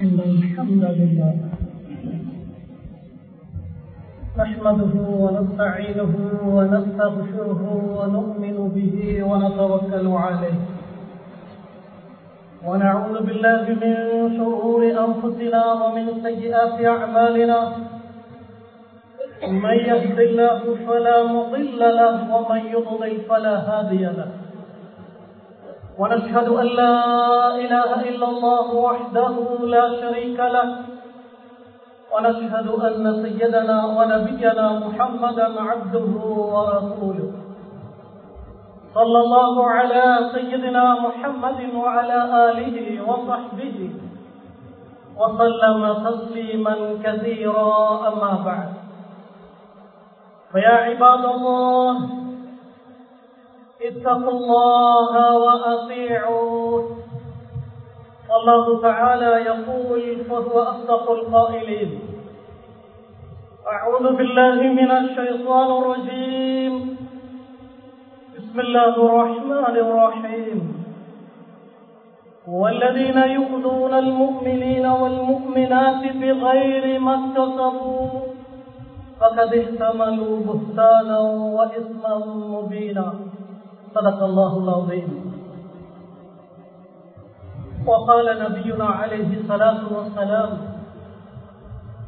إن الحمد لله. نحمده ونستعينه ونستغفره ونؤمن به ونتوكل عليه. ونعوذ بالله من شرور أنفسنا ومن سيئات أعمالنا. من يهد الله فلا مضل له ومن يضلل فلا هادي له. ونشهد أن لا إله إلا الله وحده لا شريك له. ونشهد أن سيدنا ونبينا محمدا عبده ورسوله. صلى الله على سيدنا محمد وعلى آله وصحبه وسلم تسليما كثيرا. أما بعد فيا عباد الله اتقوا الله وأطيعوه والله تعالى يقول فهو أصدق القائلين. أعوذ بالله من الشيطان الرجيم. بسم الله الرحمن الرحيم. والذين يؤذون المؤمنين والمؤمنات بغير ما اكتسبوا فقد احتملوا بهتانا وإثما مبينا. صدق الله العظيم وقال نبينا عليه الصلاة والسلام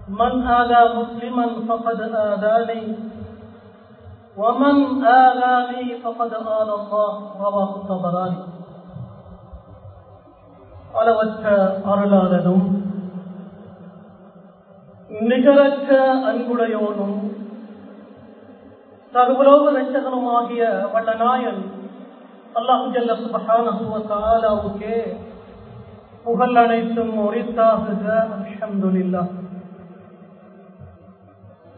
من آذى مسلما فقد آذاني ومن آذاني فقد آذى الله رواه الطبراني அளவற்ற அருளாளனும் நிகரற்ற அன்புடையோனும் சர்வலோக ரட்சகனுமாகிய வல்லநாயன் அல்லாஹு ஜல்ல சுபஹானஹுவத்தாலாவுக்கே புகழ் அனைத்தும் உரித்தாகுக அல்ஹம்துலில்லாஹ்.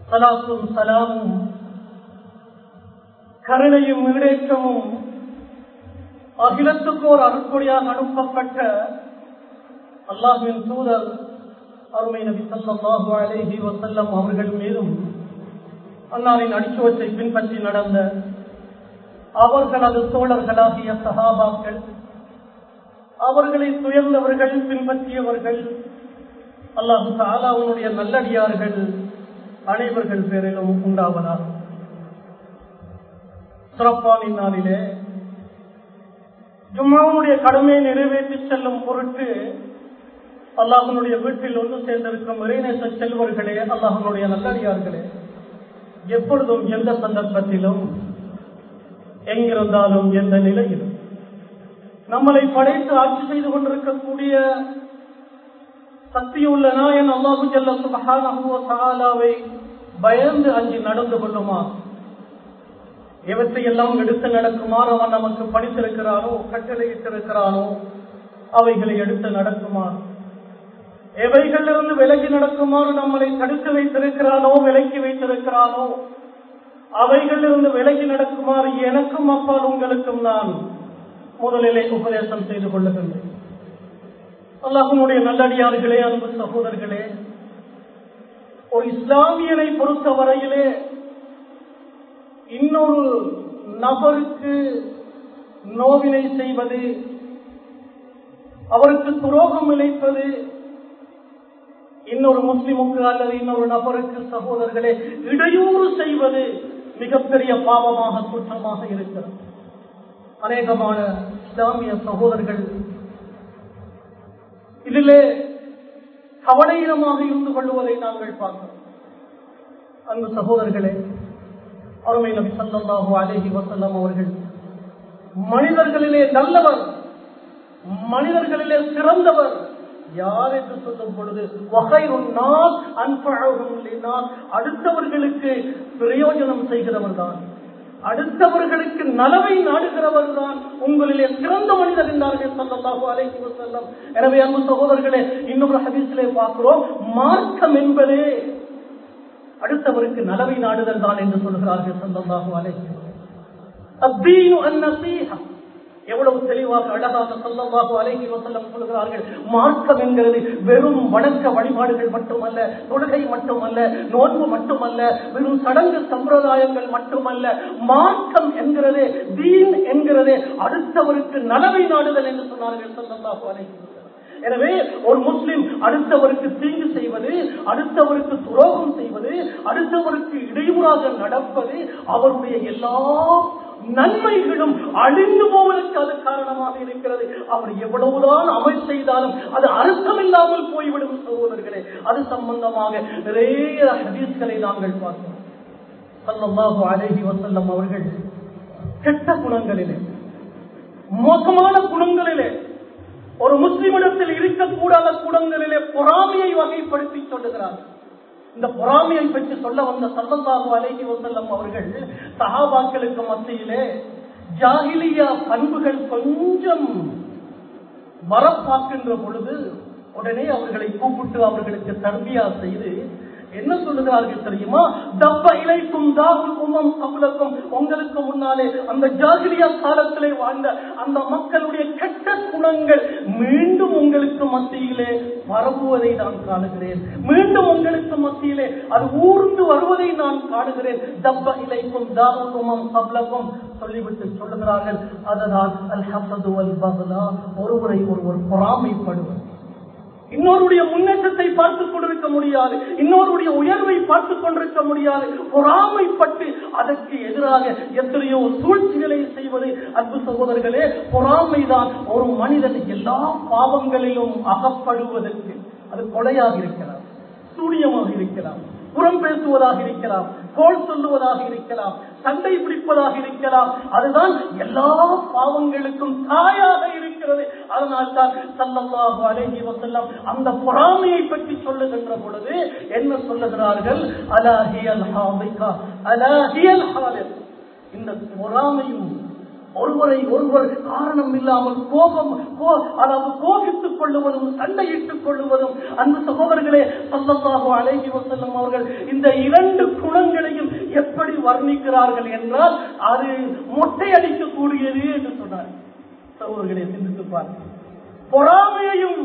சலாத்தும் சலாமும் கருணையும் ஈடேற்றமும் அகிலத்துக்கு ஒரு அருட்கொடியாக அனுப்பப்பட்ட அல்லாஹுவின் தூதர் அருமை நபி சல்லாஹு அலேஹி வசல்லம் அவர்கள் மீதும் அன்னாரின் அடிச்சுவற்றை பின்பற்றி நடந்த அவர்களது தோழர்களாகிய சகாபாக்கள் அவர்களை துயர்ந்தவர்கள் பின்பற்றியவர்கள் அல்லாஹு தாலாவுடைய நல்லடியார்கள் அனைவர்கள் பேரிலும் உண்டாவதாக. சிறப்பானின் நாளிலே ஜும்மாவுடைய கடமையை நிறைவேற்றி செல்லும் பொருட்டு அல்லாஹனுடைய வீட்டில் ஒன்று சேர்ந்திருக்கும் இறைநேச செல்வர்களே அல்லாஹனுடைய நல்லடியார்களே எப்பொழுதும் எந்த சந்தர்ப்பத்திலும் எங்கிருந்தாலும் எந்த நிலையிலும். நம்மளை படைத்து ஆட்சி செய்து கொண்டிருக்கக்கூடிய சக்தியுள்ள நாயன் அல்லாஹு ஜல்ல பயந்து அஞ்சு நடந்து கொள்ளுமா? எவற்றையெல்லாம் எடுத்து நடக்குமாறு அவன் நமக்கு படித்திருக்கிறானோ கட்டளையிட்டிருக்கிறானோ அவைகளை எடுத்து நடக்குமாறு எவைகளிலிருந்து விலகி நடக்குமாறு நம்மளை தடுத்து வைத்திருக்கிறானோ விலக்கி வைத்திருக்கிறானோ அவைகளிலிருந்து விலகி நடக்குமாறு எனக்கும் அப்பால் உங்களுக்கும் நான் முதலிலே உபதேசம் செய்து கொள்ளுகின்றேன். அல்லாஹனுடைய நல்லடியார்களே அன்பு சகோதரர்களே ஒரு இஸ்லாமியனை பொறுத்த வரையிலே இன்னொரு நபருக்கு நோவினை செய்வது அவருக்கு துரோகம் இழைப்பது இன்னொரு முஸ்லிமுக்கு அல்லது இன்னொரு நபருக்கு சகோதரர்களே இடையூறு செய்வது மிகப்பெரிய பாவமாக குற்றமாக இருக்கிறது. அநேகமான இஸ்லாமிய சகோதரர்கள் இதிலே கவலையிடமாக இருந்து கொள்வதை நாங்கள் பார்க்கிறோம். அன்பு சகோதரர்களே அருமை நபி சல்லாஹு அலேஹி வசல்லம் அவர்கள் மனிதர்களிலே நல்லவர் மனிதர்களிலே சிறந்தவர் யார் என்று சொல்லும் பொழுது அடுத்தவர்களுக்கு பிரயோஜனம் செய்கிறவர் தான் அடுத்தவர்களுக்கு நலவை நாடுகிறவர் தான் உங்களிலே சிறந்த மனிதர் என்றார்கள் சொல்லல்லாஹு அலைஹி வஸல்லம். எனவே அன்பு சகோதரர்களே இன்னொரு ஹதீஸிலே பார்க்கிறோம் மார்க்கம் என்பதே அடுத்தவருக்கு நலவை நாடுதல் தான் என்று சொல்கிறார்கள் சொல்லல்லாஹு அலைஹி அத்தீனு அந்நசீஹா எவ்வளவு தெளிவாக அழகாக சொல்லமாக அலைகி வசல்லம் சொல்கிறார்கள். மார்க்கம் என்கிறது வெறும் வணக்க வழிபாடுகள் மட்டுமல்ல தொழுகை மட்டுமல்ல நோன்பு மட்டுமல்ல வெறும் சடங்கு சம்பிரதாயங்கள் மட்டுமல்ல. மார்க்கம் என்கிறது தீன் என்கிறது அடுத்தவருக்கு நலவை நாடுதல் என்று சொன்னார்கள் சொல்லமாக அலைகி எனவே ஒரு முஸ்லிம் அடுத்தவருக்கு தீங்கு செய்வது அடுத்தவருக்கு துரோகம் செய்வது அடுத்தவருக்கு இடையூறாக நடப்பது அவருடைய எல்லா நன்மைகளும் அழிந்து போவதற்கு அது காரணமாக இருக்கிறது. அவர் எவ்வளவுதான் அமல் செய்தாலும் அது அர்த்தமில்லாமல் போய்விடும் சகோதரர்களே. அது சம்பந்தமாக நிறைய ஹதீஸ்களை நாங்கள் பார்க்கிறோம் சல்லல்லாஹு அழகி வசல்லம் அவர்கள் கெட்ட குணங்களிலே மோசமான குணங்களிலே ஒரு முஸ்லிமிடத்தில் இருக்கக்கூடாத குணங்களிலே பொறாமையை வகைப்படுத்தி சொல்லுகிறார்கள் இந்த பொறாமையை பற்றி சொல்ல வந்த சல்லல்லாஹு அலைஹி வசல்லம் அவர்கள் சஹாபாக்களுக்கு மத்தியிலே ஜாகிலியா பண்புகள் கொஞ்சம் வரப்பாக்கின்ற பொழுது உடனே அவர்களை கூப்பிட்டு அவர்களுக்கு தர்பியா செய்து என்ன சொல்லுகிறார்கள் தெரியுமா? தப்ப இலைக்கும் தாகும் உமம் கபுலக்கும். உங்களுக்கு முன்னாலே அந்த ஜாகிரியா காலத்திலே வாழ்ந்த அந்த மக்களுடைய கெட்ட குணங்கள் மீண்டும் உங்களுக்கு மத்தியிலே பரவுவதை நான் காணுகிறேன். மீண்டும் உங்களுக்கு மத்தியிலே அது ஊர்ந்து வருவதை நான் காணுகிறேன். தப்ப இலைக்கும் தாகும் உமம் கபுலக்கும். சொல்லிவிட்டு சொல்லுகிறார்கள். அதனால் அல் ஹசது அல் பகலா ஒருவரை ஒருவர் பொறாமைப்படுவது இன்னொருடைய முன்னேற்றத்தை பார்த்துக் கொண்டிருக்க முடியாது. இன்னொருடைய உயர்வை பார்த்துக் கொண்டிருக்க முடியாது. பொறாமைப்பட்டு அதற்கு எதிராக எத்தனையோ சூழ்ச்சிகளை செய்வது அன்பு சகோதரர்களே பொறாமைதான் ஒரு மனிதன் எல்லா பாவங்களிலும் அகப்படுவதற்கு. அது கொலையாக இருக்கலாம் சூனியமாக இருக்கலாம் புறம் பேசுவதாக இருக்கலாம். கோல் சொல்லுவதாக இருக்கலாம் சண்டை பிடிப்பதாக இருக்கலாம் அதுதான் எல்லா பாவங்களுக்கும் தாயாக இருக்கிறது. அதனால் தான் சல்லல்லாஹு அலைஹி வஸல்லம் அந்த பொறாமையை பற்றி சொல்லுகின்ற பொழுது என்ன சொல்லுகிறார்கள்? அலாஹியல் ஹாபிகா அலாஹியல் ஹாலில் இந்த பொறாமையும் ஒருவரை ஒருவர் காரணம் இல்லாமல் கோபம் கோ- அதாவது கோபி கொள்ளுவதும் சண்டையிட்டுக் கொள்ளுவதும் அந்த சகோதரர்களே சல்லல்லாஹு அழகி வசல்லம் அவர்கள் இந்த இரண்டு குணங்களையும் எப்படி வர்ணிக்கிறார்கள் என்றால் அது மொட்டையடிக்கக்கூடியது என்று சொன்னார் சகோதரர்களே சிந்தித்து பாருங்கள். பொறாமையையும்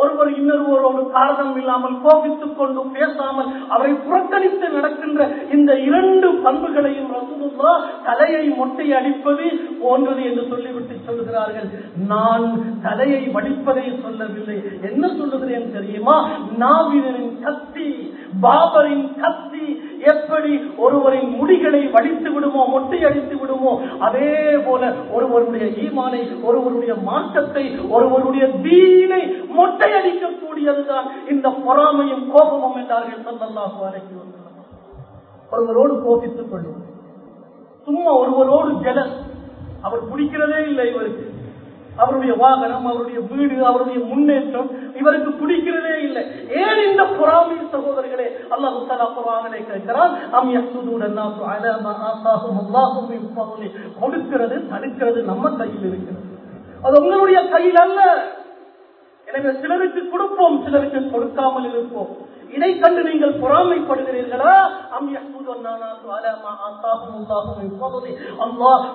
ஒருவர் இன்னொருவரோடு காரணம் இல்லாமல் கோபித்துக் கொண்டு பேசாமல் அவரை புறக்கணித்து நடக்கின்ற இந்த இரண்டு பண்புகளையும் ரசூலுல்லா தலையை மொட்டை அடிப்பது போன்றது என்று சொல்லிவிட்டு சொல்கிறார்கள். நான் தலையை வடிப்பதை சொல்லவில்லை. என்ன சொல்லுகிறேன் தெரியுமா? நாவினரின் கத்தி பாபரின் கத்தி எப்படி ஒருவரின் முடிகளை வடித்து விடுமோ மொட்டை அடித்து விடுமோ அதே போல ஒருவருடைய ஈமானை ஒருவருடைய மாற்றத்தை ஒருவருடைய தீனை மொட்டை அடிக்கக்கூடியதுதான் இந்த பொறாமையும் கோபமும் என்றார்கள் சல்லல்லாஹு அலைஹி ஒருவரோடு கோபித்துக் கொள்ளும் சும்மா ஒருவரோடு ஜெலஸ். அவர் பிடிக்கிறதே இல்லை இவருக்கு. அவருடைய வாகனம் அவருடைய வீடு அவருடைய முன்னேற்றம் இவருக்கு பிடிக்கிறதே இல்லை. ஏன் இந்த பொறாமை சகோதரர்களே? அல்லாஹு தாலா பொறாமலை கேட்கிறான் அம் யசுதூடல்லாஹு கொடுக்கிறது தடுக்கிறது நம்ம கையில் இருக்கிறது. அது உங்களுடைய கையில் அல்ல. எனவே சிலருக்கு கொடுப்போம் சிலருக்கு கொடுக்காமல் இருப்போம். இதை கண்டு நீங்கள் பொறாமைப்படுகிறீர்களா?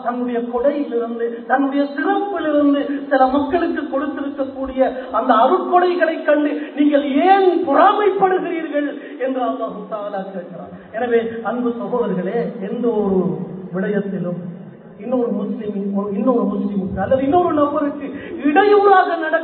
தன்னுடைய கொடையிலிருந்து தன்னுடைய சிறப்பிலிருந்து சில மக்களுக்கு கொடுத்திருக்கக்கூடிய அந்த அருட்கொடைகளை கண்டு நீங்கள் ஏன் பொறாமைப்படுகிறீர்கள் என்று அல்லாஹு தாலா கேட்கிறார் எனவே அன்பு சகோதரர்களே எந்த ஒரு விடயத்திலும் இன்னொரு முஸ்லீம் இன்னொரு முஸ்லிமுக்கு அல்லது இன்னொரு நபருக்கு இடையூறாக நட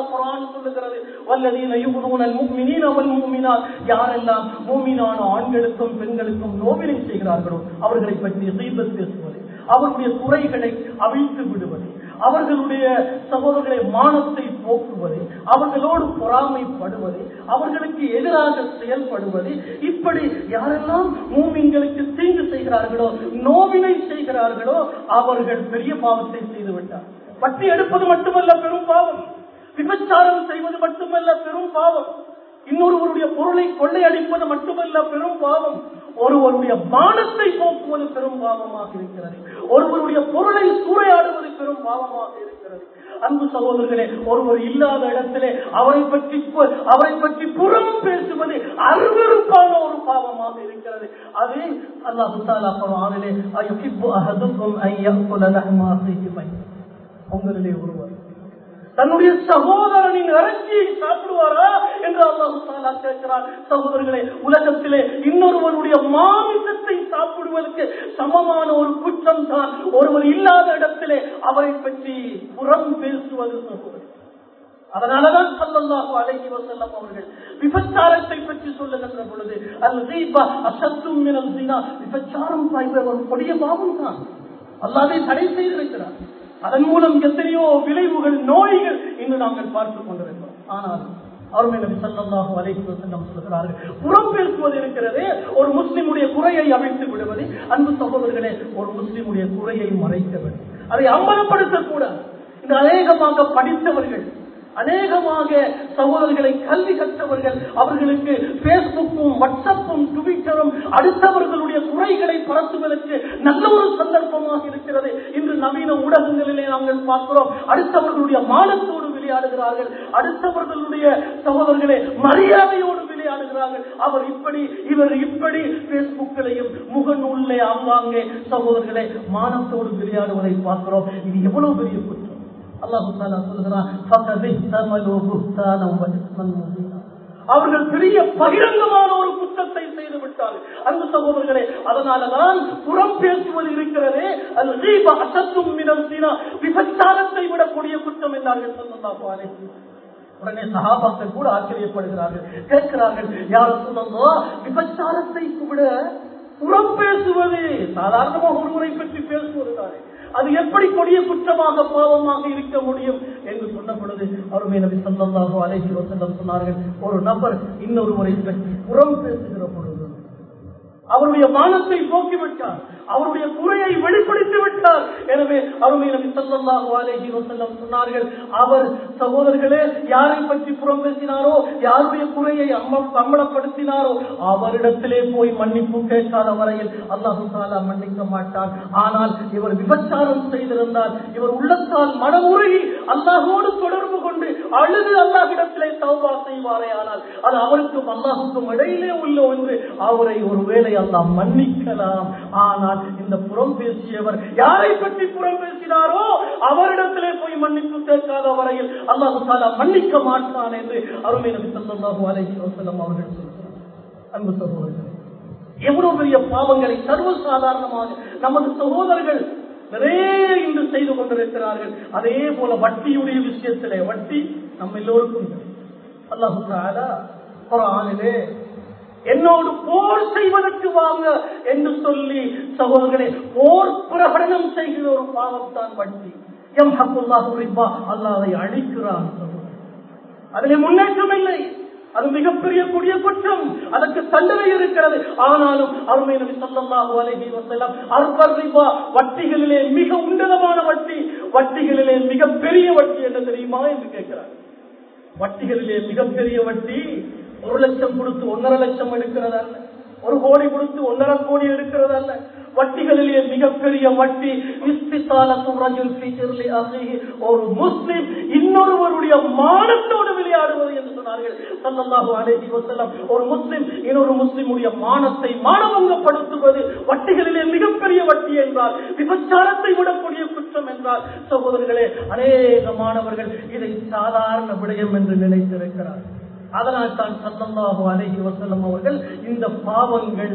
நடக்கக்கூடாத குரான் சொல்லுகிறது வல்லதீன யுகுனூனல் முஃமினீன வல் முஃமினாத் யாரெல்லாம் மூமினான ஆண்களுக்கும் பெண்களுக்கும் நோவினை செய்கிறார்களோ அவர்களை பற்றி தீபத் பேசுவது அவருடைய குறைகளை அவிழ்த்து விடுவது அவர்களுடைய சகோதரர்களை மானத்தை போக்குவது அவர்களோடு பொறாமைப்படுவது அவர்களுக்கு எதிராக செயல்படுவது இப்படி யாரெல்லாம் மூமிங்களுக்கு தீங்கு செய்கிறார்களோ நோவினை செய்கிறார்களோ அவர்கள் பெரிய பாவத்தை செய்துவிட்டார் பட்டி எடுப்பது மட்டுமல்ல பெரும் பாவம். விபச்சாரம் செய்வது மட்டுமல்ல பெரும் பாவம். இன்னொருவருடைய பொருளை கொள்ளையடிப்பது மட்டுமல்ல பெரும் பாவம். ஒருவருடைய மானத்தை போக்குவது பெரும் பாவமாக இருக்கிறது. ஒருவருடைய பொருளை சூறையாடுவது பெரும் பாவமாக இருக்கிறது. அன்பு சகோதரர்களே ஒருவர் இல்லாத இடத்திலே அவரை பற்றி அவரை பற்றி புறம் பேசுவது அருவருப்பான ஒரு பாவமாக இருக்கிறது. அதே அல்லாஹு தாலா குர்ஆனிலே அஹதுக்கும் அன் உங்களிலே ஒருவர் தன்னுடைய சகோதரனின் இறைச்சியை சாப்பிடுவாரா என்று அல்லாஹு கேட்கிறார் சகோதரர்களே உலகத்திலே இன்னொருவருடைய மாமிசத்தை சாப்பிடுவதற்கு சமமான ஒரு குற்றம் தான் ஒருவர் இல்லாத இடத்திலே அவரை பற்றி புறம் பேசுவது சகோதரர் அதனாலதான் சல்லல்லாஹு அலைஹி வஸல்லம் அவர்கள் விபச்சாரத்தை பற்றி சொல்லுகின்ற பொழுது அல் ரீபா அசத்தும் விபச்சாரம் ஒரு கொடிய பாவம் தான் அல்லாதை தடை செய்திருக்கிறார் அதன் மூலம் எத்தனையோ விளைவுகள் நோய்கள் இன்று நாங்கள் பார்த்துக் கொண்டிருக்கிறோம். ஆனால் அருமை நபி ஸல்லல்லாஹு அலைஹி வஸல்லம் சொல்கிறார்கள் புறம் பேசுவது இருக்கிறதே ஒரு முஸ்லிமுடைய குறையை அமைத்து விடுவது. அன்பு சகோதரர்களே ஒரு முஸ்லிமுடைய குறையை மறைக்க வேண்டும். அதை அம்பலப்படுத்தக்கூடாது. இந்த அநேகமாக படித்தவர்கள் அநேகமாக சகோதரர்களை கல்வி கற்றவர்கள் அவர்களுக்கு பேஸ்புக்கும் வாட்ஸ்அப்பும் ட்விட்டரும் அடுத்தவர்களுடைய குறைகளை பரத்துவதற்கு நல்ல ஒரு சந்தர்ப்பமாக இருக்கிறது. இன்று நவீன ஊடகங்களிலே நாங்கள் பார்க்கிறோம் அடுத்தவர்களுடைய மானத்தோடு விளையாடுகிறார்கள் அடுத்தவர்களுடைய சகோதரர்களே மரியாதையோடு விளையாடுகிறார்கள். அவர் இப்படி இவர் இப்படி பேஸ்புக்கிலையும் முகநூலே ஆங்காங்கே சகோதரர்களை மானத்தோடு விளையாடுவதை பார்க்கிறோம். இது எவ்வளவு பெரிய குற்றம்? அல்லாஹு சொல்கிறான் அவர்கள் பெரிய பகிரங்கமான ஒரு குற்றத்தை செய்து விட்டார்கள். அன்பு சகோதரர்களே அதனாலதான் புறம் பேசுவது இருக்கிறதே அது தீப அசத்தும் மிதம் சீனா விபச்சாரத்தை விடக்கூடிய குற்றம் என்றார்கள் சொல்லலாம் உடனே சகாபாக்கள் கூட ஆச்சரியப்படுகிறார்கள். கேட்கிறார்கள் யார் சொல்லலாம் விபச்சாரத்தை விட புறம் பேசுவது சாதாரணமாக ஒருவரை பற்றி பேசுவதுதானே அது எப்படி கொடிய குற்றமாக பாவமாக இருக்க முடியும் என்று சொன்ன பொழுது அருமை நபி ஸல்லல்லாஹு அலைஹி சொன்னார்கள். ஒரு நபர் இன்னொருவரை பற்றி புறம் பேசுகிற பொழுது அவருடைய மானத்தை போக்கிவிட்டார் அவருடைய குறையை வெளிப்படுத்தி விட்டார். எனவே அருமை நபி சொன்னார்கள் அவர் சகோதரர்களே யாரை பற்றி புறம் பேசினாரோ யாருடைய குறையை அம்ம- அவரிடத்திலே போய் மன்னிப்பு கேட்காத வரையில் அல்லாஹு தாலா மன்னிக்க மாட்டார் ஆனால் இவர் விபச்சாரம் செய்திருந்தால் இவர் உள்ளத்தால் மனமுருகி அல்லாஹோடு தொடர்பு கொண்டு அழுது அல்லாஹிடத்திலே சௌபா செய்வாரே ஆனால் அது அவருக்கும் அல்லாஹுக்கும் இடையிலே உள்ள ஒன்று. அவரை ஒருவேளை அல்லாஹ் மன்னிக்கலாம். ஆனால் இந்த புறம் பேசியவர் யாரை பற்றி புறம் பேசினாரோ அவரிடத்திலே போய் மன்னிப்பு கேட்காத வரையில் அல்லாஹு தாலா மன்னிக்க மாட்டான் என்று அருமை நபி ஸல்லல்லாஹு அலைஹி வஸல்லம் அவர்கள் சொல்கிறார் அன்பு சகோதரர்கள் எவ்வளவு பெரிய பாவங்களை சர்வசாதாரணமாக நமது சகோதரர்கள் நிறைய இன்று செய்து கொண்டிருக்கிறார்கள் அதே போல வட்டியுடைய விஷயத்திலே வட்டி நம்ம எல்லோருக்கும் தெரியும். அல்லாஹு தஆலா குர்ஆனிலே என்னோடு போர் செய்வதற்கு வாங்க என்று சொல்லி சகோதரர்களே போர் பிரகடனம் செய்கிற ஒரு பாவத்தான் வட்டி எம் ஹக்குல்லாஹு குறிப்பா அல்லாஹ் அதை அழிக்கிறான் சகோதரர்களே. முன்னேற்றம் இல்லை. அது மிகப்பெரிய கூடிய குற்றம். அதற்கு தண்டனை இருக்கிறது. ஆனாலும் அருமை நபி ஸல்லல்லாஹு அலைஹி வஸல்லம் அர்பர் வட்டிகளிலே மிக உன்னதமான வட்டி வட்டிகளிலே மிகப்பெரிய வட்டி என்ன தெரியுமா என்று கேட்கிறார். வட்டிகளிலே மிகப்பெரிய வட்டி ஒரு லட்சம் கொடுத்து ஒன்றரை லட்சம் எடுக்கிறது அல்ல ஒரு கோடி கொடுத்து ஒன்றரை கோடி எடுக்கிறது அல்ல வட்டிகளிலே மிகப்பெரிய வட்டி. இஸ்திசாலத்தும் ஒரு முஸ்லிம் இன்னொருவருடைய மானத்தோடு விளையாடுவது என்று சொன்னார்கள். ஸல்லல்லாஹு அலைஹி ஒரு முஸ்லிம் இன்னொரு முஸ்லிமுடைய மானத்தை மானவங்கப்படுத்துவது வட்டிகளிலே மிகப்பெரிய வட்டி என்றால் விபச்சாரத்தை விடக்கூடிய குற்றம் என்றால் சகோதரர்களே அநேக மாணவர்கள் இதை சாதாரண விடயம் என்று நினைத்திருக்கிறார்கள். அதனால் தான் சல்லல்லாஹு அலஹி வஸல்லம் அவர்கள் இந்த பாவங்கள்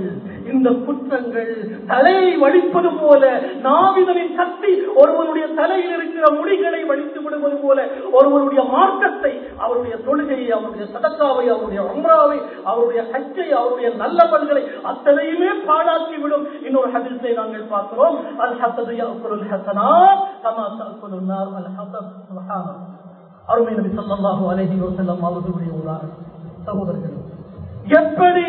இந்த குற்றங்கள் தலையை வலிப்பது போல நாவிதனின் சக்தி ஒருவனுடைய தலையில் இருக்கிற முடிகளை வலித்து விடுவது போல ஒருவருடைய மார்க்கத்தை அவருடைய தொழுகையை அவருடைய சதக்காவை அவருடைய அம்ராவை அவருடைய ஹச்சை அவருடைய நல்ல பல்களை அத்தனையுமே பாடாக்கி விடும் இன்னொரு ஹதிசை நாங்கள் பார்க்கிறோம். அல் ஹசது யஅக்குலுல் ஹசனா தமா தஅக்குலுன் அல் ஹசத் அருமை நபி ஸல்லல்லாஹு அலஹி வசல்லம் அவர்களுடைய உதாரணம் சகோதரர்கள் எப்படி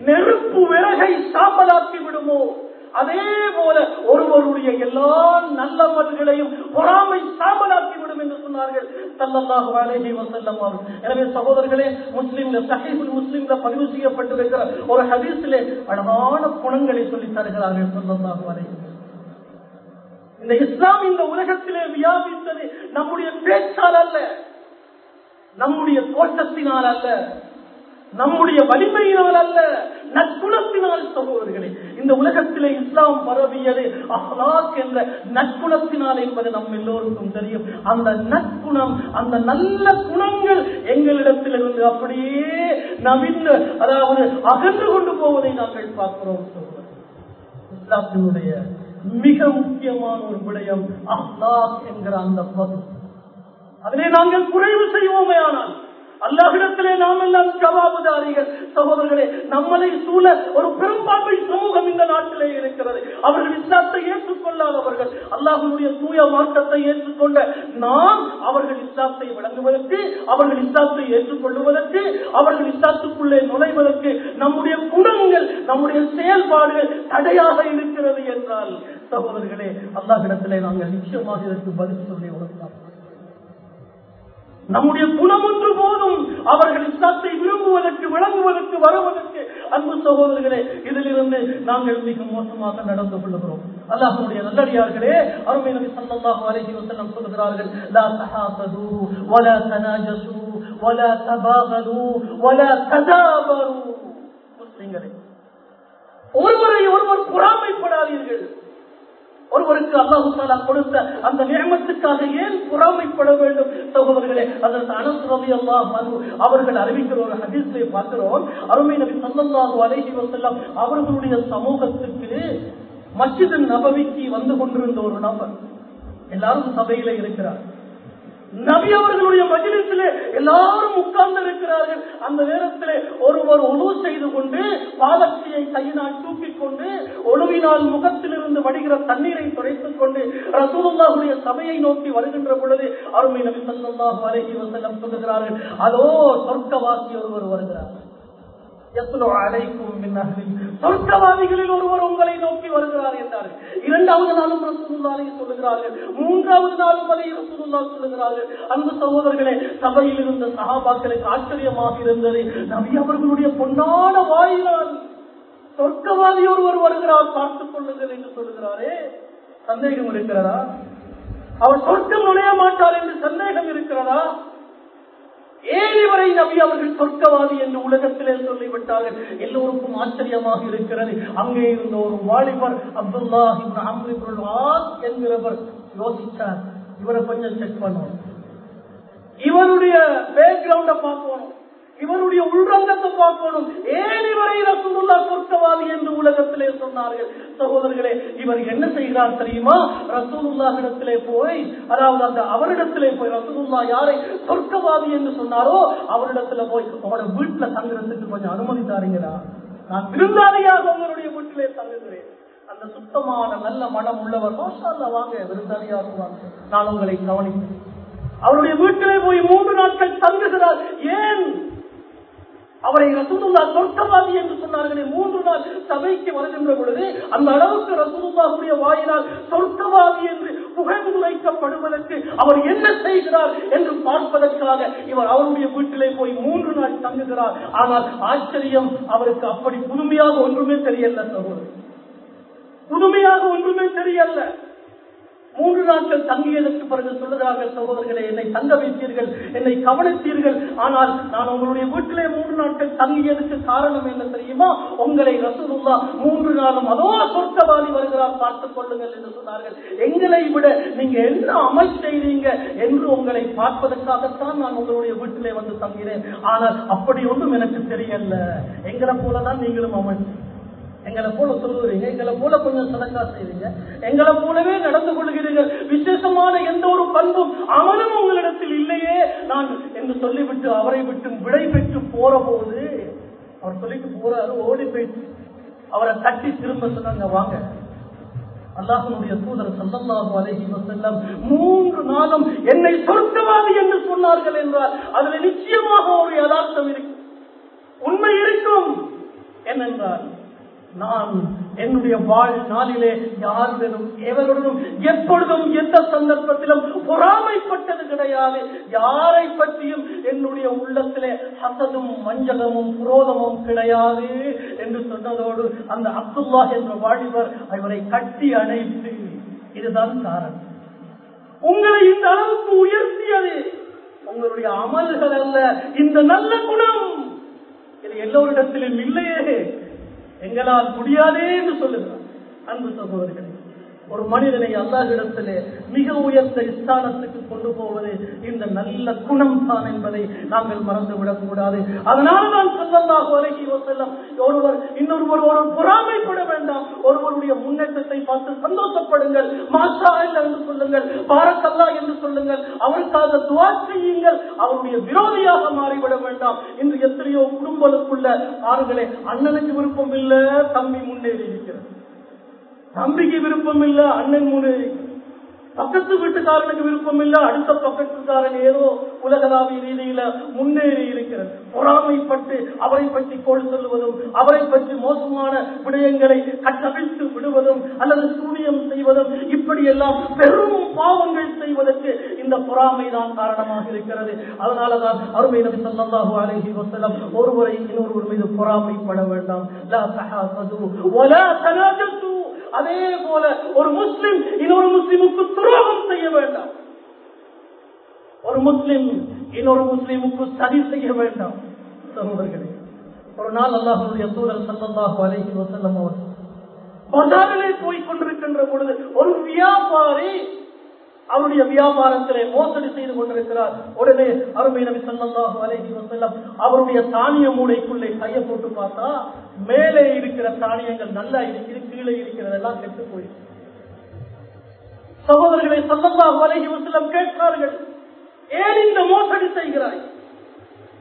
நெருப்பு விறகை சாம்பலாக்கி விடுமோ அதே போல ஒருவருடைய எல்லா நல்லவர்களையும் பொறாமை சாம்பலாக்கி விடும் என்று சொன்னார்கள் ஸல்லல்லாஹு அலைஹி வஸல்லம் அவர்கள். எனவே சகோதரர்களே முஸ்லிம்ல சஹீஹுல் முஸ்லிம்ல பதிவு செய்யப்பட்டிருக்கிற ஒரு ஹதீஸிலே அழகான குணங்களை சொல்லி தருகிறார்கள் ஸல்லல்லாஹு அலைஹி இந்த இஸ்லாம் இந்த உலகத்திலே வியாபித்தது நம்முடைய பேச்சால் அல்ல நம்முடைய தோட்டத்தினால் அல்ல நம்முடைய வலிமையினால் அல்ல நற்குணத்தினால் சகோதரர்களே இந்த உலகத்திலே இஸ்லாம் பரவியது அஹ்லாக் என்ற நற்குணத்தினால் என்பது நம் எல்லோருக்கும் தெரியும் அந்த நற்குணம் அந்த நல்ல குணங்கள் எங்களிடத்திலிருந்து அப்படியே நவீன அதாவது அகன்று கொண்டு போவதை நாங்கள் பார்க்கிறோம் சகோதரர்களே. இஸ்லாத்தினுடைய மிக முக்கியமான ஒரு விடயம் அஹ்லாக் என்கிற அந்த பகுதி. அதிலே நாங்கள் குறைவு செய்வோமே ஆனால் அல்லாஹிடத்திலே நாம் எல்லாம் ஜவாபுதாரிகள் சகோதரர்களே நம்மளை சூழ ஒரு பெரும்பான்மை சமூகம் இந்த நாட்டிலே இருக்கிறது. அவர்கள் இஸ்லாத்தை ஏற்றுக்கொள்ளாதவர்கள். அல்லாஹனுடைய தூய மாற்றத்தை ஏற்றுக்கொண்ட நாம் அவர்கள் இஸ்லாத்தை வழங்குவதற்கு அவர்கள் இஸ்லாத்தை ஏற்றுக்கொள்ளுவதற்கு அவர்கள் இஸ்லாத்துக்குள்ளே நுழைவதற்கு நம்முடைய குணங்கள் நம்முடைய செயல்பாடுகள் தடையாக இருக்கிறது என்றால் சகோதரர்களே அல்லாஹிடத்திலே நாங்கள் நிச்சயமாக இதற்கு பதில் சொல்லி உணர்த்தலாம் நம்முடைய குணம் ஒன்று போதும். அவர்கள் இஸ்லாத்தை விரும்புவதற்கு விளங்குவதற்கு வருவதற்கு. அன்பு சகோதரர்களே இதிலிருந்து நாங்கள் மிக மோசமாக நடந்து கொள்ளுகிறோம் அல்லாஹனுடைய நல்லடியார்களே அருமை நபி ஸல்லல்லாஹு அலைஹி வஸல்லம் சொல்கிறார்கள் லா தஹாசது வலா தனாஜசு வலா தபாகது வலா ததாபரு. முஸ்லிம்களே ஒருவரை ஒருவர் பொறாமைப்படாதீர்கள். ஒருவருக்கு அல்லாஹு தாலா கொடுத்த அந்த நியமத்துக்காக ஏன் பொறாமைப்பட வேண்டும்? சகோதரர்களே அதற்கு அனுசரதி அல்லாஹ் அவர்கள் அறிவிக்கிற ஒரு ஹதீஸை பார்க்கிறோம். அருமை நபி சல்லல்லாஹு அலைஹி வஸல்லம் அவர்களுடைய சமூகத்துக்கு மஸ்ஜித் நபவிக்கு வந்து கொண்டிருந்த ஒரு நபர். எல்லாரும் சபையில இருக்கிறார். நபி அவர்களுடைய மஜிலிசிலே எல்லாரும் உட்கார்ந்து இருக்கிறார்கள் அந்த நேரத்திலே ஒருவர் உணவு செய்து கொண்டு பாலத்தியை கையினால் தூக்கிக் கொண்டு ஒழுவினால் முகத்திலிருந்து வடிகிற தண்ணீரை துடைத்துக் கொண்டு ரசூலுல்லாவுடைய சபையை நோக்கி வருகின்ற பொழுது அருமை நபி ஸல்லல்லாஹு அலைஹி வஸல்லம் சொல்லுகிறார்கள் அதோ சொர்க்கவாசி ஒருவர் வருகிறார். சொர்க்கவாதிகளில் ஒருவர் உங்களை நோக்கி வருகிறார் என்றார்கள். இரண்டாவது நாளும் ரசூலுல்லாஹி சொல்லுகிறார்கள். மூன்றாவது நாளும் அதை ரசூலுல்லாஹ் சொல்லுகிறார்கள். அந்த சகோதரர்களே சபையில் இருந்த சகாபாக்களுக்கு ஆச்சரியமாக இருந்தது. நபி அவர்களுடைய பொன்னான வாயிலால் சொர்க்கவாதி ஒருவர் வருகிறார் பார்த்துக் கொள்ளுங்கள் என்று சொல்லுகிறாரே. சந்தேகம் இருக்கிறதா? அவர் சொர்க்கம் நுழைய மாட்டார் என்று சந்தேகம் இருக்கிறதா? ஏழு வரை நபி அவர்கள் சொர்க்கவாதி என்று உலகத்திலே சொல்லிவிட்டார்கள். எல்லோருக்கும் ஆச்சரியமாக இருக்கிறது. அங்கே இருந்த ஒரு வாலிபர் அப்துல்லா என்கிறவர் யோசிச்சார் இவரை கொஞ்சம் செக் பண்ணணும் இவருடைய பேக்ரவுண்ட பார்க்கணும் இவருடைய உள்ரங்கத்தை பார்க்கணும். ஏன் இவரை ரசூலுல்லா சொர்க்கவாதி என்று உலகத்திலே சொன்னார்கள்? சகோதரர்களே இவர் என்ன செய்கிறார் தெரியுமா? ரசூலுல்லாஹிடத்திலே போய் அதாவது அந்த அவரிடத்திலே போய் ரசூலுல்லா யாரை சொர்க்கவாதி என்று சொன்னாரோ அவரிடத்துல போய் உங்களோட வீட்டுல தங்குறதுக்கு கொஞ்சம் அனுமதி தாரீங்களா நான் விருந்தாளியாக உங்களுடைய வீட்டிலே தங்குகிறேன். அந்த சுத்தமான நல்ல மனம் உள்ளவர் மாஷா வாங்க விருந்தாளியாக வாங்க நான் உங்களை கவனிக்கிறேன். அவருடைய வீட்டிலே போய் மூன்று நாட்கள் தங்குகிறார். ஏன் அவரை ரசூலுல்லா சொர்க்கவாதி என்று சொன்னார்களே மூன்று நாள் சபைக்கு வருகின்ற பொழுது அந்த அளவுக்கு ரசூலுல்லாவுடைய வாயினால் சொர்க்கவாதி என்று புகழ்ந்துரைக்கப்படுவதற்கு அவர் என்ன செய்கிறார் என்று பார்ப்பதற்காக இவர் அவருடைய வீட்டிலே போய் மூன்று நாள் தங்குகிறார். ஆனால் ஆச்சரியம் அவருக்கு அப்படி புதுமையாக ஒன்றுமே தெரியல சகோதரர். புதுமையாக ஒன்றுமே தெரியல. மூன்று நாட்கள் தங்கியதற்கு பிறகு சொல்லுகிறார்கள் சகோதரர்களை என்னை தங்க வைத்தீர்கள் என்னை கவனித்தீர்கள். ஆனால் நான் உங்களுடைய வீட்டிலே மூன்று நாட்கள் தங்கியதுக்கு காரணம் என்ன தெரியுமா? உங்களை ரசூலுல்லா மூன்று நாளும் அதோ சொர்க்கவாதி வருகிறார் பார்த்துக் கொள்ளுங்கள் என்று சொன்னார்கள். எங்களை விட நீங்க என்ன அமல் செய்தீங்க என்று உங்களை பார்ப்பதற்காகத்தான் நான் உங்களுடைய வீட்டிலே வந்து தங்கினேன். ஆனால் அப்படி ஒன்றும் எனக்கு தெரியல. எங்களை போலதான் நீங்களும் அமல் எங்களை போல சொல்லுவீங்க எங்களை போல கொஞ்சம் சதக்கா செய்வீங்க. எங்களை போலவே நடந்து கொள்கிறீர்கள். விசேஷமான எந்த ஒரு பண்பும் அவனும் உங்களிடத்தில் இல்லையே. நான் என்று சொல்லிவிட்டு அவரை விட்டு விடை பெற்று போற போது அவர் சொல்லிட்டு போறாரு ஓடி போயிட்டு. அவரை தட்டி திரும்ப சொன்னாங்க வாங்க. அல்லாஹனுடைய தூதர் சல்லல்லாஹு செல்லம் மூன்று நாளும் என்னை சொர்க்கவாதி என்று சொன்னார்கள் என்றால் அதுல நிச்சயமாக ஒரு யதார்த்தம் இருக்கு உண்மை இருக்கும். என்னென்றால் நான் என்னுடைய வாழ் நாளிலே யாருடனும் எவருடனும் எப்பொழுதும் எந்த சந்தர்ப்பத்திலும் பொறாமைப்பட்டது கிடையாது. யாரை பற்றியும் என்னுடைய உள்ளத்திலே ஹசதும் மஞ்சகமும் புரோதமும் கிடையாது என்று சொன்னதோடு அந்த அப்துல்லா என்ற வாலிபர் அவரை கட்டி அணைத்து. இதுதான் காரணம். உங்களை இந்த அளவுக்கு உயர்த்தியது. உங்களுடைய அமல்கள் அல்ல. இந்த நல்ல குணம். இது எல்லோரிடத்திலும் இல்லையே. எங்களால் முடியாதே என்று சொல்லுகிறார். அன்பு சகோதரர்கள் ஒரு மனிதனை அல்லாஹிடத்திலே மிக உயர்ந்த ஸ்தானத்துக்கு கொண்டு போவது இந்த நல்ல குணம் தான் என்பதை நாங்கள் மறந்துவிடக் கூடாது அதனால நான் சொல்லலாம் வரைகி செல்லம் ஒருவர் இன்னொருவர் ஒரு பொறாமைப்பட வேண்டாம். ஒருவருடைய முன்னேற்றத்தை பார்த்து சந்தோஷப்படுங்கள். மாஷா என்று சொல்லுங்கள் பாரத்தல்லா என்று சொல்லுங்கள் அவருக்காக துவா செய்யுங்கள். அவருடைய விரோதியாக மாறிவிட வேண்டாம். இன்று எத்தனையோ குடும்பங்களுக்குள்ள ஆறுகளே அண்ணனுக்கு விருப்பம் இல்ல தம்பி முன்னேறி இருக்கிறது தம்பிக்கு விருப்பம் இல்ல அண்ணன் முன்னேறி பக்கத்து வீட்டுக்காரனுக்கு விருப்பம் இல்ல அடுத்த பக்கத்துக்காரன் ஏதோ உலகளாவிய ரீதியில முன்னேறி இருக்கிறது. பொறாமைப்பட்டு அவரை பற்றி கோல் சொல்லுவதும் அவரை பற்றி மோசமான விடயங்களை கட்டவிழ்த்து விடுவதும் அல்லது சூனியம் செய்வதும் இப்படி எல்லாம் பெரும் பாவங்கள் செய்வதற்கு இந்த பொறாமை தான் காரணமாக இருக்கிறது. அதனாலதான் அருமை நபி ஸல்லல்லாஹு அலைஹி வசலம் ஒருவரை இன்னொருவர் மீது பொறாமைப்பட வேண்டாம். அதே போல ஒரு முஸ்லிம் இன்னொரு முஸ்லிமுக்கு துரோகம் செய்ய வேண்டாம். ஒரு முஸ்லிம் இன்னொரு முஸ்லிமுக்கு சதி செய்ய வேண்டாம். சகோதரர்களே ஒரு நாள் அல்லாஹுடைய சூழல் சந்தமாக அலைஹி வசல்லம் அவர் பஜாரிலே போய் கொண்டிருக்கின்ற பொழுது ஒரு வியாபாரி அவருடைய வியாபாரத்திலே மோசடி செய்து கொண்டிருக்கிறார். உடனே அருமை நபி ஸல்லல்லாஹு அலைஹி வஸல்லம் அவருடைய தானிய மூடைக்குள்ளே கையை போட்டு பார்த்தா மேலே இருக்கிற தானியங்கள் நல்லா இருக்குது கீழே இருக்கிறதெல்லாம் கெட்டு போயிருக்கு சகோதரர்களை ஸல்லல்லாஹு அலைஹி வஸல்லம் கேட்கிறார்கள் ஏன் இந்த மோசடி செய்கிறாய்?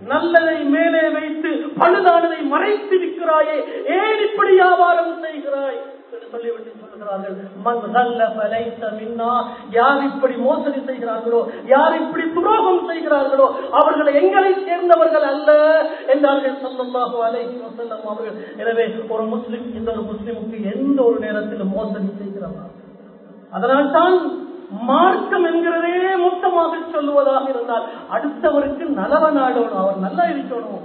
நல்லதை மேலே வைத்து பழுதானதை மறைத்து விற்கிறாயே ஏன் இப்படி வியாபாரம் செய்கிறாய்? என்று சொல்லிவிட்டு சொல்கிறார்கள் யார் இப்படி மோசடி செய்கிறார்களோ யார் இப்படி துரோகம் செய்கிறார்களோ அவர்கள் எங்களை சேர்ந்தவர்கள் அல்ல என்றார்கள் ஸல்லல்லாஹு அலைஹி அவர்கள். எனவே ஒரு முஸ்லிம் இன்னொரு முஸ்லிமுக்கு எந்த ஒரு நேரத்திலும் மோசடி செய்கிறவா அதனால்தான் மார்க்கம் என்கிறதே மொத்தமாக சொல்லுவதாக இருந்தால் அடுத்தவருக்கு நலவ நாடணும் அவர் நல்லா இருக்கணும்.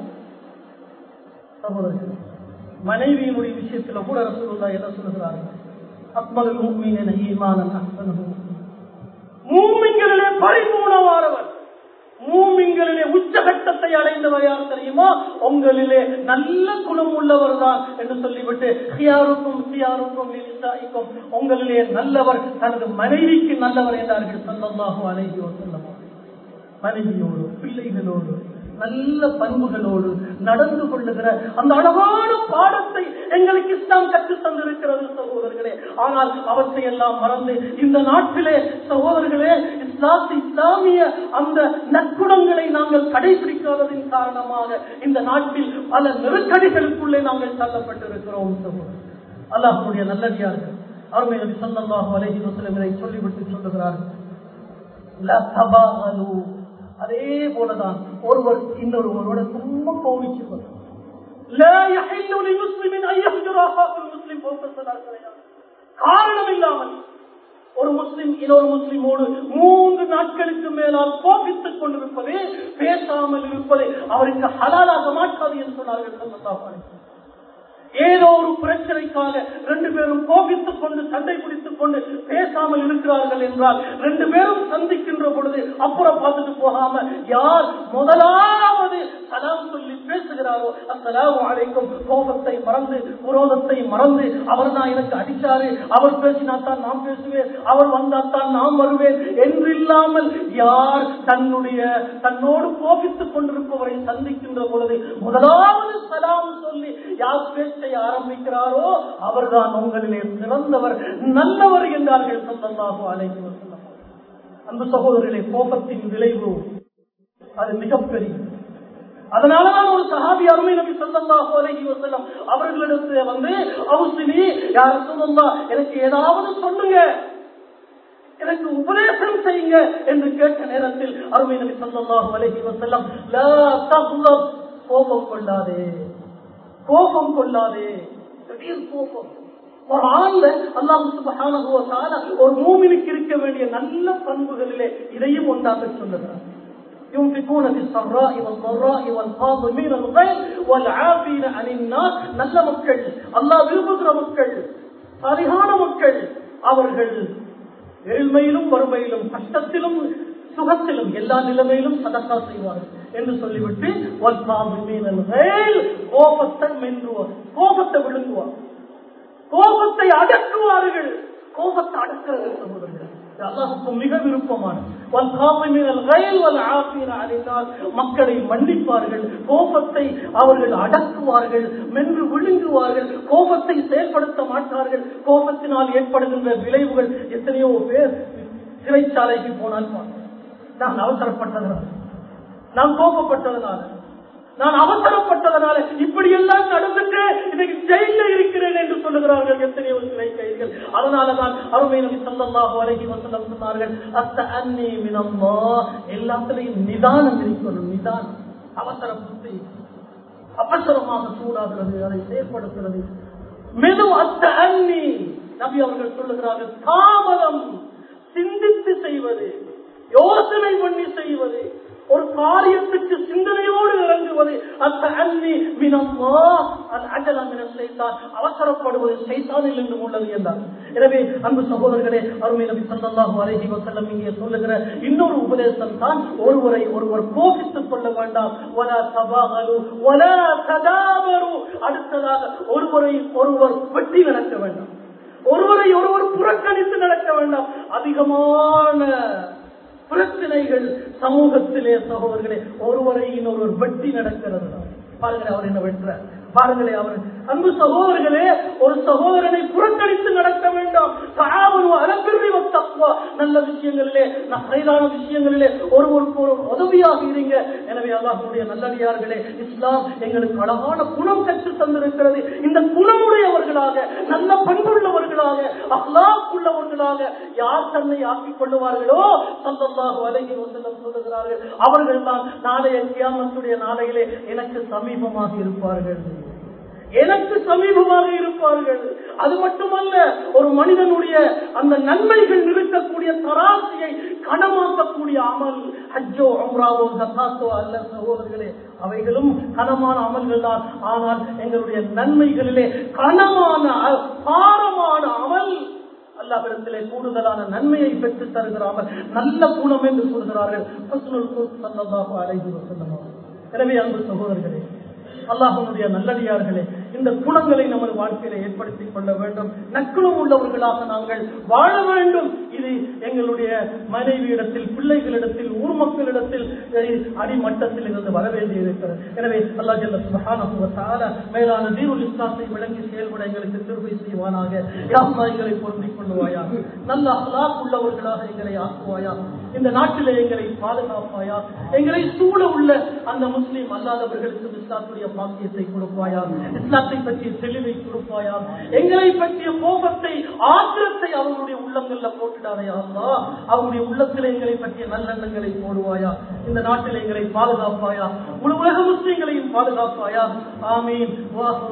மனைவியினுடைய விஷயத்துல கூட ரசூலுல்லா என்ன சொல்லுகிறார்கள்? அக்மல் மூமின் ஈமானன் அஹ்சனுஹு மூமின்களிலே பரிபூர்ணமானவர். மூமின்களிலே உச்சகட்டத்தை அடைந்தவர் யார் தெரியுமா? உங்களிலே நல்ல குணம் உள்ளவர் தான் என்று சொல்லிவிட்டு சியாருக்கும் சியாருக்கும் நிசாய்க்கும் உங்களிலே நல்லவர் தனது மனைவிக்கு நல்லவர் என்றார்கள் சொல்லமாக அலைஹி வஸல்லம். மனைவியோடு பிள்ளைகளோடு நல்ல பண்புகளோடு நடந்து கொள்ளுகிற அந்த அழகான பாடத்தை எங்களுக்கு இஸ்லாம் கற்று தந்திருக்கிறது சகோதரர்களே. ஆனால் அவற்றை எல்லாம் மறந்து இந்த நாட்டிலே சகோதரர்களே இஸ்லாத்து இஸ்லாமிய அந்த நற்குணங்களை நாங்கள் கடைபிடிக்காததின் காரணமாக இந்த நாட்டில் பல நெருக்கடிகளுக்குள்ளே நாங்கள் தள்ளப்பட்டிருக்கிறோம் சகோதரர் அல்லாஹனுடைய நல்லடியார்கள் அருமை நபி ஸல்லல்லாஹு அலைஹி வஸல்லம் இதை சொல்லிவிட்டு சொல்லுகிறார்கள். அதே போலதான் ஒருவர் இன்னொருவரோட ரொம்ப கோவிச்சுவது காரணம் இல்லாமல் ஒரு முஸ்லிம் இன்னொரு முஸ்லிமோடு மூன்று நாட்களுக்கு மேலால் கோபித்துக் கொண்டிருப்பது பேசாமல் இருப்பதே அவருக்கு ஹலாலாக மாட்டாது என்று சொன்னார்கள் ஏதோ ஒரு பிரச்சனைக்காக ரெண்டு பேரும் கோபித்துக் கொண்டு சண்டை பிடித்துக் கொண்டு பேசாமல் இருக்கிறார்கள் என்றால் ரெண்டு பேரும் சந்திக்கின்ற பொழுது அப்புறம் பார்த்துட்டு போகாம யார் முதலாவது சலாம் சொல்லி பேசுகிறாரோ அஸ்ஸலாமு அழைக்கும் கோபத்தை மறந்து குரோதத்தை மறந்து அவர் தான் எனக்கு அடிச்சாரு அவர் பேசினாத்தான் நான் பேசுவேன் அவர் வந்தாத்தான் நான் வருவேன் என்றில்லாமல் யார் தன்னுடைய தன்னோடு கோபித்துக் கொண்டிருப்பவரை சந்திக்கின்ற பொழுது முதலாவது யார் பேச்சை ஆரம்பிக்கிறாரோ அவர்தான் உங்களிலே சிறந்தவர் நல்லவர் என்றார்கள் சல்லல்லாஹு அழைத்து வஸல்லம். அந்த சகோதரர்களே கோபத்தின் விளைவு அது மிகப்பெரிய. அதனாலதான் ஒரு சஹாபி அருமை நபி ஸல்லல்லாஹு அலைஹி வஸல்லம் அவர்களிடத்துல வந்து அவுசினி யார் சொல்லலாம் எனக்கு ஏதாவது சொல்லுங்க. எனக்கு உபதேசம் செய்யுங்க. என்று கேட்ட நேரத்தில் அருமை நபி ஸல்லல்லாஹு அலைஹி வசல்லம் கோபம் கொள்ளாதே. கோபம் கொள்ளாதே திடீர் கோபம் ஒரு ஆள்ல அல்லாஹ் சுப்ஹானஹு வ தஆலா ஒரு மூமினுக்கு இருக்க வேண்டிய நல்ல பண்புகளிலே இதையும் ஒன்றாக சொல்லுகிறார் ينفقون في السراء والضراء والكاظمين الغيظ والعافين عن الناس நல்ல மக்கள் அல்லாஹ் விரும்புகிற மக்கள் சரியான மக்கள் அவர்கள் ஏழ்மையிலும் வறுமையிலும் கஷ்டத்திலும் சுகத்திலும் எல்லா நிலைமையிலும் சதக்கா செய்வார்கள் என்று சொல்லிவிட்டு கோபத்தை மென்றுவார் கோபத்தை விழுங்குவார் கோபத்தை அடக்குவார்கள். கோபத்தை அடக்கிறது சகோதரர்கள் அல்லாஹுக்கு மிக விருப்பமான மக்களை மன்னிப்பார்கள். கோபத்தை அவர்கள் அடக்குவார்கள். மென்று விழுங்குவார்கள். கோபத்தை செயல்படுத்த மாட்டார்கள். கோபத்தினால் ஏற்படுகின்ற விளைவுகள் எத்தனையோ பேர் சிறைச்சாலைக்கு போனால் நான் அவசரப்பட்டதனால் நான் கோபப்பட்டதனால நான் அவசரப்பட்டதனால இப்படி எல்லாம் நடந்துட்டு இன்னைக்கு ஜெயில இருக்கிறேன் என்று சொல்லுகிறார்கள் எத்தனையோ சிலை கைதிகள் அதனாலதான் அருமை நபி ஸல்லல்லாஹு அலைஹி வஸல்லம் சொன்னார்கள் அத்த அன்னி மினம்மா எல்லாத்திலையும் நிதானம் இருக்கணும் நிதானம். அவசரம் புத்தி அவசரமாக சூடாகிறது அதை செயற்படுத்துகிறது மெது அத்த அன்னி நபி அவர்கள் சொல்லுகிறார்கள் தாமதம் சிந்தித்து செய்வது யோசனை பண்ணி செய்வது ஒரு காரியத்துக்கு சிந்தனையோடு இறங்குவது அந்த அன்னி மினம்மா அது அஜல செய்தான் அவசரப்படுவது செய்தானில் இருந்து உள்ளது என்றார். எனவே அன்பு சகோதரர்களே அருமை நபி ஸல்லல்லாஹு அலைஹி வசல்லம் இங்கே சொல்லுகிற இன்னொரு உபதேசம் தான் ஒருவரை ஒருவர் கோபித்துக் கொள்ள வேண்டாம். வலா தபாகலு வலா ததாபரு. அடுத்ததாக ஒருவரை ஒருவர் வெட்டி நடக்க வேண்டாம். ஒருவரை ஒருவர் புறக்கணித்து நடக்க வேண்டாம். அதிகமான பிரச்சனைகள் சமூகத்திலே சகோதரர்களே ஒருவரை இன்னொருவர் வெட்டி நடக்கிறது பாருங்களே அவர் என்ன வெட்டுற பாருங்களே அவர் அன்பு சகோதரர்களே ஒரு சகோதரனை புறக்கணித்து நடக்க வேண்டாம் தாவரும் அலப்பிரி தக்குவா நல்ல விஷயங்களிலே நகைதான விஷயங்களிலே ஒருவருக்கு ஒரு உதவியாக இருங்க எனவே அல்லாஹனுடைய நல்லடியார்களே இஸ்லாம் எங்களுக்கு அழகான குணம் கற்று தந்திருக்கிறது. இந்த குணமுடையவர்களாக நல்ல பண்புள்ளவர்களாக அஹ்லாக் உள்ளவர்களாக யார் தன்னை ஆக்கிக் கொள்ளுவார்களோ சந்தமாக வலங்கி வஸல்லம் சொல்லுகிறார்கள். அவர்கள் தான் நாளைய கியாமத்துடைய நாளையிலே எனக்கு சமீபமாக இருப்பார்கள். எனக்கு சமீபமாக இருப்பார்கள். அது மட்டுமல்ல ஒரு மனிதனுடைய அந்த நன்மைகள் நிறுத்தக்கூடிய தராசியை கனமாக்கக்கூடிய அமல் ஹஜ்ஜோ அம்ராவோ ஜக்காத்தோ அல்ல சகோதரர்களே அவைகளும் கனமான அமல்கள் தான். ஆனால் எங்களுடைய நன்மைகளிலே கனமான பாரமான அமல் அல்லாவிடத்திலே கூடுதலான நன்மையை பெற்று தருகிறார்கள் நல்ல குணம் என்று சொல்கிறார்கள். அவர்கள். எனவே அன்பு சகோதரர்களே அல்லாஹனுடைய நல்லடியார்களே இந்த குணங்களை நமது வாழ்க்கையில ஏற்படுத்திக் கொள்ள வேண்டும். நக்குணம் உள்ளவர்களாக நாங்கள் வாழ வேண்டும். இது எங்களுடைய மனைவியிடத்தில் பிள்ளைகளிடத்தில் ஊர் மக்களிடத்தில் அடிமட்டத்தில் இருந்து வர வேண்டியிருக்கிறது எனவே அல்லா ஜல்ல சுபகான மேலான தீருல் இஸ்லாத்தை விளங்கி செயல்பட எங்களுக்கு திருவை செய்வானாக. யாழ்லா எங்களை பொருந்திக் கொள்ளுவாயா நல்ல அல்லாஹ் உள்ளவர்களாக எங்களை ஆக்குவாயா இந்த நாட்டில் எங்களை பாதுகாப்பாயா? எங்களை சூழ உள்ள அந்த முஸ்லீம் அல்லாதவர்களுக்கு இஸ்லாத்துடைய பாக்கியத்தை கொடுப்பாயா? இஸ்லாத்தை பற்றிய தெளிவை கொடுப்பாயா? எங்களை பற்றிய கோபத்தை ஆத்திரத்தை அவங்களுடைய உள்ளங்கள்ல போட்டுடாதையா அவங்களுடைய உள்ளத்தில் எங்களை பற்றிய நல்லெண்ணங்களை போடுவாயா? இந்த நாட்டில் எங்களை பாதுகாப்பாயா? முழு உலக முஸ்லீம்களையும் பாதுகாப்பாயா? ஆமீன். வாஹு